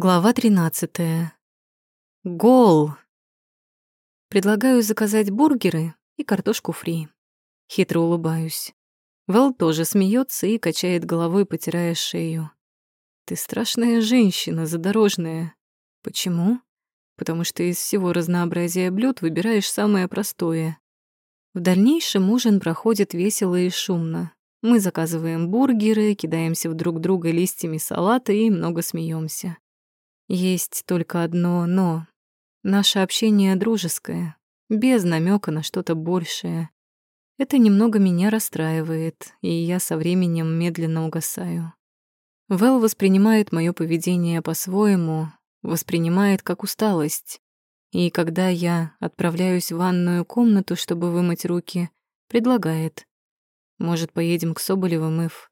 Глава 13. Гол. Предлагаю заказать бургеры и картошку фри. Хитро улыбаюсь. Вэл тоже смеется и качает головой, потирая шею. Ты страшная женщина, задорожная. Почему? Потому что из всего разнообразия блюд выбираешь самое простое. В дальнейшем ужин проходит весело и шумно. Мы заказываем бургеры, кидаемся в друг друга листьями салата и много смеемся. Есть только одно «но». Наше общение дружеское, без намека на что-то большее. Это немного меня расстраивает, и я со временем медленно угасаю. Вэл воспринимает мое поведение по-своему, воспринимает как усталость. И когда я отправляюсь в ванную комнату, чтобы вымыть руки, предлагает. Может, поедем к Соболевым, Ив?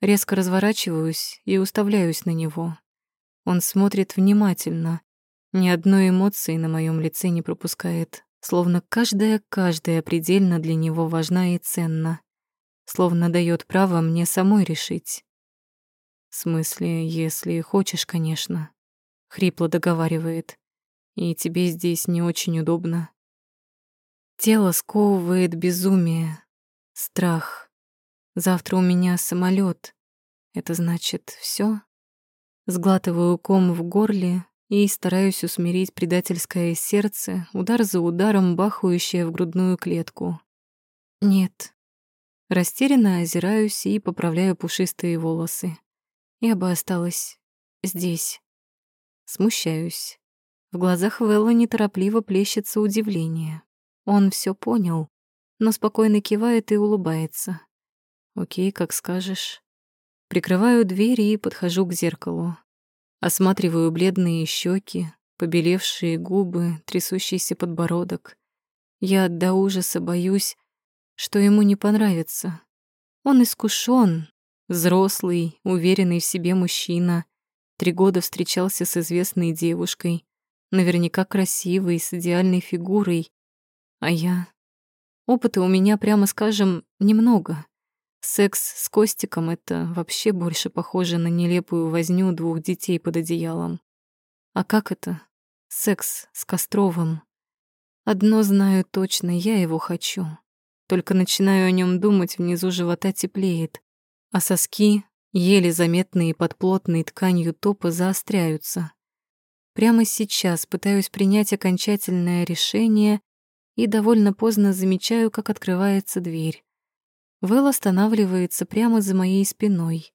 Резко разворачиваюсь и уставляюсь на него. Он смотрит внимательно, ни одной эмоции на моем лице не пропускает, словно каждая-каждая предельно для него важна и ценна, словно дает право мне самой решить. В смысле, если хочешь, конечно, хрипло договаривает, и тебе здесь не очень удобно. Тело сковывает безумие, страх. Завтра у меня самолет. Это значит все. Сглатываю ком в горле и стараюсь усмирить предательское сердце, удар за ударом бахающее в грудную клетку. Нет. Растерянно озираюсь и поправляю пушистые волосы. Я бы осталась здесь. Смущаюсь. В глазах Велла неторопливо плещется удивление. Он все понял, но спокойно кивает и улыбается. «Окей, как скажешь». Прикрываю дверь и подхожу к зеркалу. Осматриваю бледные щеки, побелевшие губы, трясущийся подбородок. Я до ужаса боюсь, что ему не понравится. Он искушен, взрослый, уверенный в себе мужчина. Три года встречался с известной девушкой, наверняка красивой, с идеальной фигурой. А я... Опыта у меня, прямо скажем, немного. Секс с Костиком — это вообще больше похоже на нелепую возню двух детей под одеялом. А как это? Секс с Костровым. Одно знаю точно, я его хочу. Только начинаю о нем думать, внизу живота теплеет, а соски, еле заметные под плотной тканью топа, заостряются. Прямо сейчас пытаюсь принять окончательное решение и довольно поздно замечаю, как открывается дверь. Вэл останавливается прямо за моей спиной.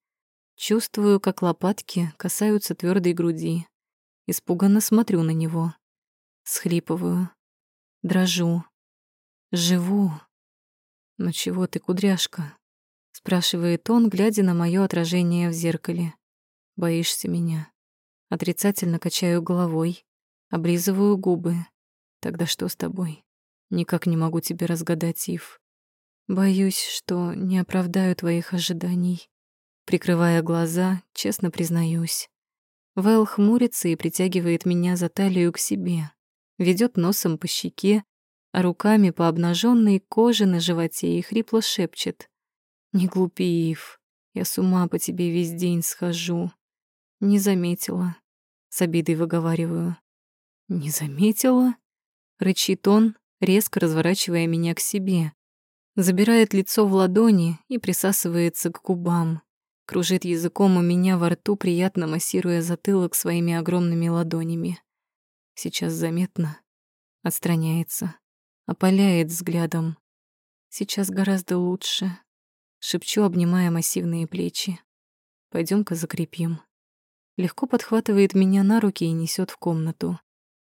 Чувствую, как лопатки касаются твердой груди. Испуганно смотрю на него. Схлипываю. Дрожу. Живу. «Ну чего ты, кудряшка?» — спрашивает он, глядя на мое отражение в зеркале. «Боишься меня?» Отрицательно качаю головой, облизываю губы. «Тогда что с тобой?» «Никак не могу тебе разгадать, Ив. Боюсь, что не оправдаю твоих ожиданий. Прикрывая глаза, честно признаюсь. Вэл хмурится и притягивает меня за талию к себе, ведет носом по щеке, а руками по обнаженной коже на животе и хрипло шепчет. «Не глупи, Ив, я с ума по тебе весь день схожу». «Не заметила», — с обидой выговариваю. «Не заметила?» — рычит он, резко разворачивая меня к себе, Забирает лицо в ладони и присасывается к губам. Кружит языком у меня во рту, приятно массируя затылок своими огромными ладонями. Сейчас заметно. Отстраняется. Опаляет взглядом. Сейчас гораздо лучше. Шепчу, обнимая массивные плечи. пойдем ка закрепим. Легко подхватывает меня на руки и несет в комнату.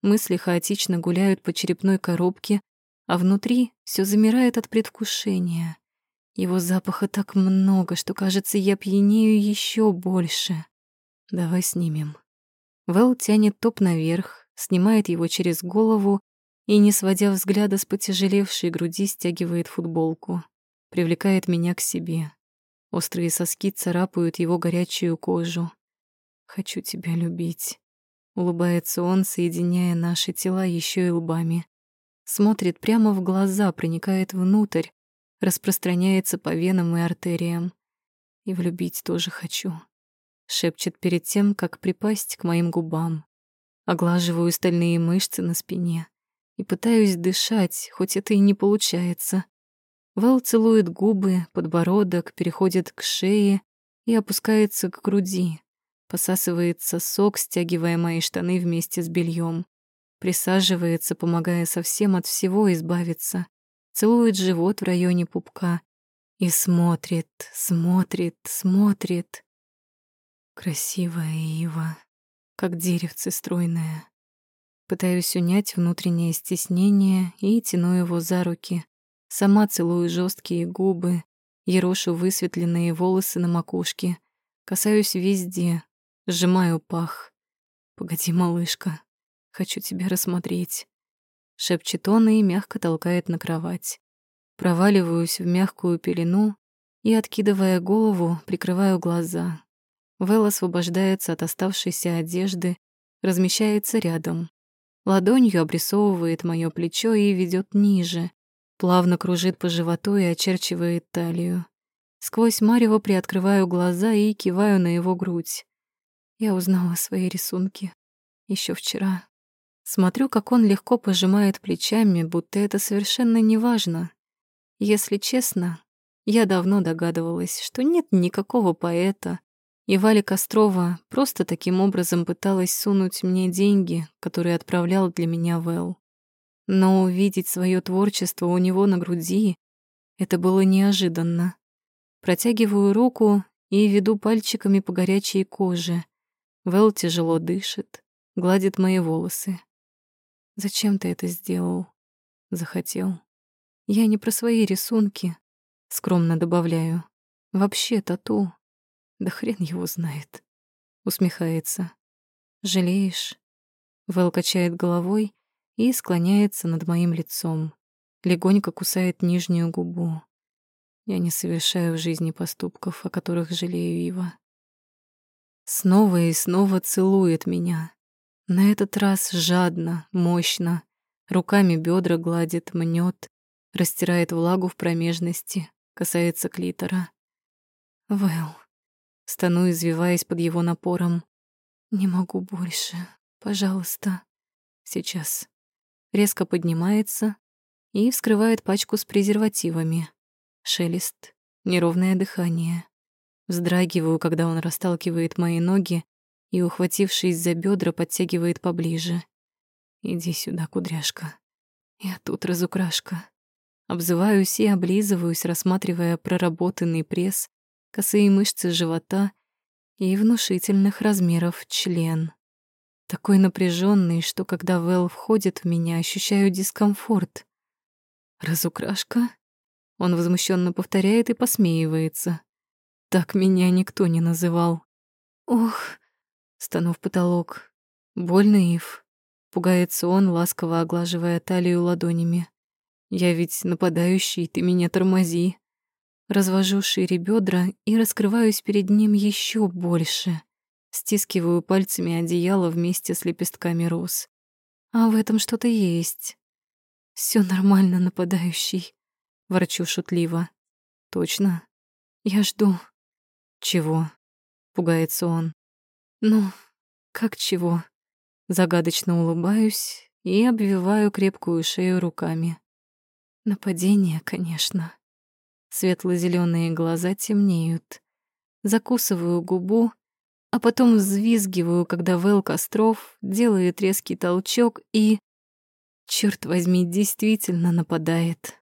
Мысли хаотично гуляют по черепной коробке, а внутри все замирает от предвкушения. Его запаха так много, что, кажется, я пьянею еще больше. Давай снимем. Вэл тянет топ наверх, снимает его через голову и, не сводя взгляда с потяжелевшей груди, стягивает футболку. Привлекает меня к себе. Острые соски царапают его горячую кожу. «Хочу тебя любить», — улыбается он, соединяя наши тела еще и лбами смотрит прямо в глаза, проникает внутрь, распространяется по венам и артериям. И влюбить тоже хочу. шепчет перед тем, как припасть к моим губам. Оглаживаю стальные мышцы на спине и пытаюсь дышать, хоть это и не получается. Вэл целует губы, подбородок, переходит к шее и опускается к груди. Посасывает сосок, стягивая мои штаны вместе с бельем. Присаживается, помогая совсем от всего избавиться. Целует живот в районе пупка. И смотрит, смотрит, смотрит. Красивая Ива, как деревце стройное. Пытаюсь унять внутреннее стеснение и тяну его за руки. Сама целую жесткие губы, ерошу высветленные волосы на макушке. Касаюсь везде, сжимаю пах. «Погоди, малышка, хочу тебя рассмотреть». Шепчет он и мягко толкает на кровать. Проваливаюсь в мягкую пелену и, откидывая голову, прикрываю глаза. Вэл освобождается от оставшейся одежды, размещается рядом. Ладонью обрисовывает моё плечо и ведёт ниже, плавно кружит по животу и очерчивает талию. Сквозь марево приоткрываю глаза и киваю на его грудь. Я узнала свои рисунки ещё вчера. Смотрю, как он легко пожимает плечами, будто это совершенно не важно. Если честно, я давно догадывалась, что нет никакого поэта, и Валя Кострова просто таким образом пыталась сунуть мне деньги, которые отправлял для меня Вэл. Но увидеть свое творчество у него на груди — это было неожиданно. Протягиваю руку и веду пальчиками по горячей коже. Вэл тяжело дышит, гладит мои волосы. «Зачем ты это сделал?» «Захотел». «Я не про свои рисунки», — скромно добавляю. «Вообще тату да хрен его знает. Усмехается. Жалеешь? Вэл качает головой и склоняется над моим лицом. Легонько кусает нижнюю губу. Я не совершаю в жизни поступков, о которых жалею его. Снова и снова целует меня. На этот раз жадно, мощно. Руками бедра гладит, мнет, растирает влагу в промежности, касается клитора. Вэл. Стану, извиваясь под его напором. «Не могу больше. Пожалуйста. Сейчас». Резко поднимается и вскрывает пачку с презервативами. Шелест, неровное дыхание. Вздрагиваю, когда он расталкивает мои ноги и, ухватившись за бедра, подтягивает поближе. «Иди сюда, кудряшка. Я тут разукрашка». Обзываюсь и облизываюсь, рассматривая проработанный пресс, косые мышцы живота и внушительных размеров член. Такой напряженный, что когда Вэл входит в меня, ощущаю дискомфорт. «Разукрашка?» Он возмущенно повторяет и посмеивается. Так меня никто не называл. «Ох!» — стану в потолок. «Больно, Ив?» — пугается он, ласково оглаживая талию ладонями. «Я ведь нападающий, ты меня тормози». Развожу шире бедра и раскрываюсь перед ним еще больше. Стискиваю пальцами одеяло вместе с лепестками роз. А в этом что-то есть. Все нормально, нападающий. Ворчу шутливо. Точно? Я жду. Чего? Пугается он. Ну, как чего? Загадочно улыбаюсь и обвиваю крепкую шею руками. Нападение, конечно. Светло-зеленые глаза темнеют. Закусываю губу, а потом взвизгиваю, когда Вэл Костров делает резкий толчок и... Черт возьми, действительно нападает.